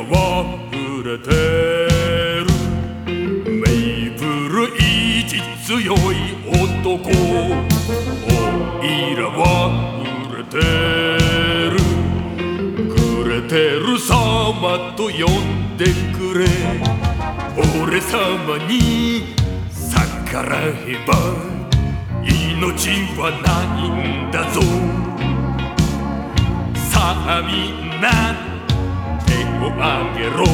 ラは売れてる。メイプル意地強い男。おいらは売れてる。グレてる様と呼んでくれ。俺様に逆らえば命はないんだぞ。さあみんな。あげろ。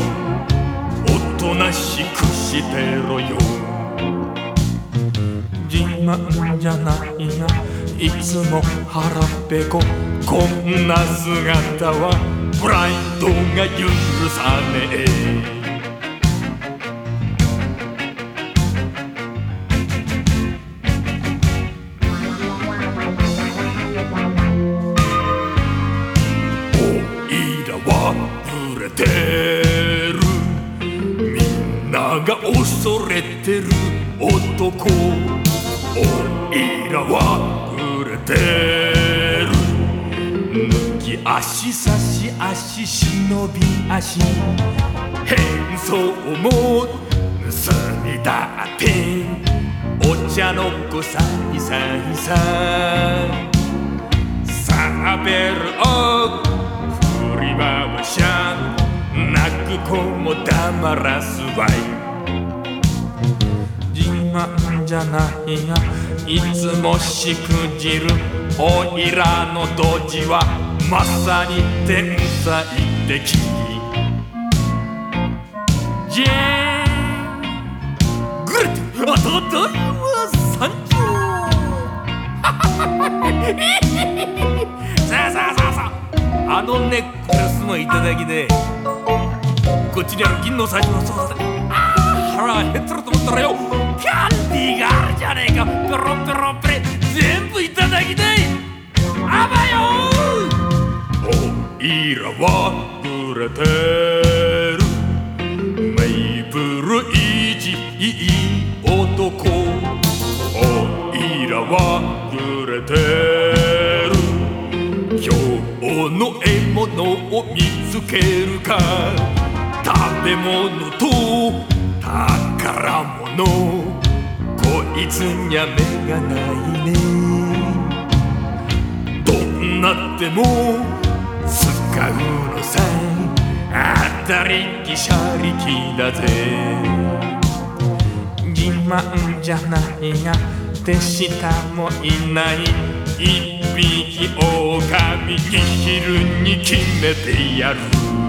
おとなしくしてろよ。自慢じゃないがいつも腹ペコ。こんな姿はプライドが許さねえ。てる。みんなが恐れてる。男。おいらは売れてる。抜き足差し足忍び足。変装も盗みだって。お茶の子さいさいさサーベルを振り回しゃ子も黙らすわい。自慢じゃないがいつもしくじるおいらのドジはまさに天才的。ジェーン。グレットただいま参上さあさあさあさあ。あのネックレスもいただきで。こっちにある銀のサイズのソーダでああ腹減ってると思ったらよキャンディーがあるじゃねえか。ペロペロペレ全部いただきであばよおいらは売れてる。メイプルイジいい男。おいらは売れてる。今日の獲物を見つけるか。食べ物と宝物。こいつにゃ目がないね。どんなっても使うのさ当たりきしゃりきだぜ。自慢じゃないが手下もいない。一匹狼に昼に決めてやる。